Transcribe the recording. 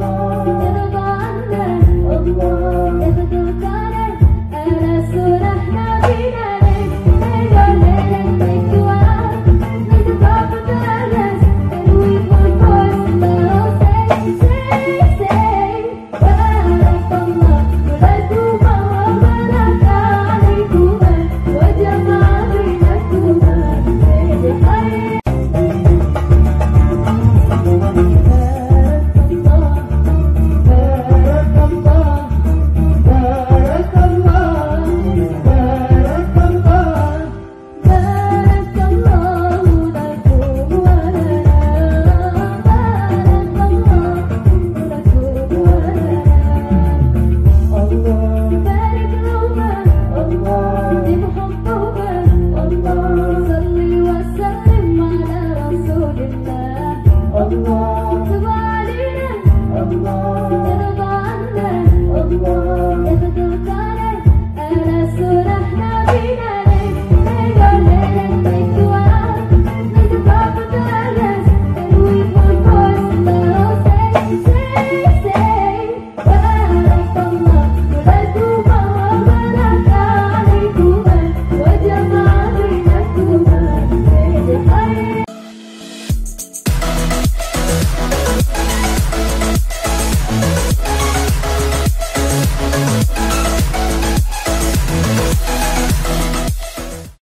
Allah oh go, never go, got it, and I swear I